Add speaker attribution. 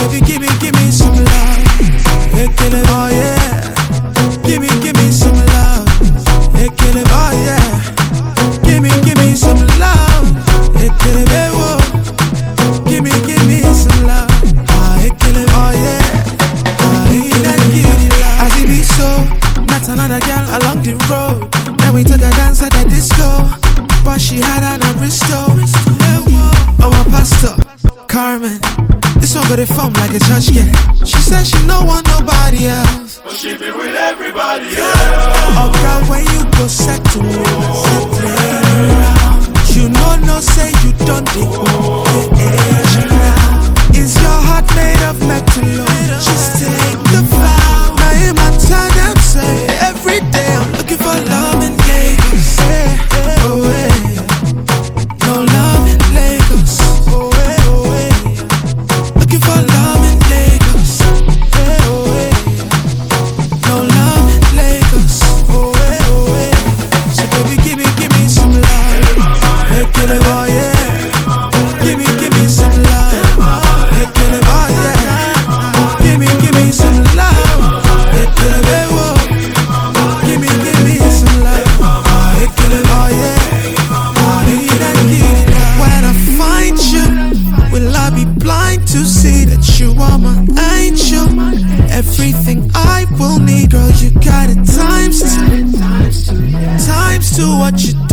Speaker 1: Baby, give me, give me some love. Hey, kill it, oh yeah. Give me, give me some love. Hey, kill it, oh yeah. Give me, give me some love. Hey, kill it, hey, whoa. Give me, give me some love. Ah, hey, kill it, oh yeah. I hey, that kitty love. As it be so, not another girl along the road. Then we took a dance at the disco. This one got it from like a judge, yeah. She said she don't want nobody else. But she be with everybody else. Oh, girl, when you go settle, to around. You know, no, say you don't think. me. see that you are my angel. Everything I will need, girl, you got it times two. Times two what you do.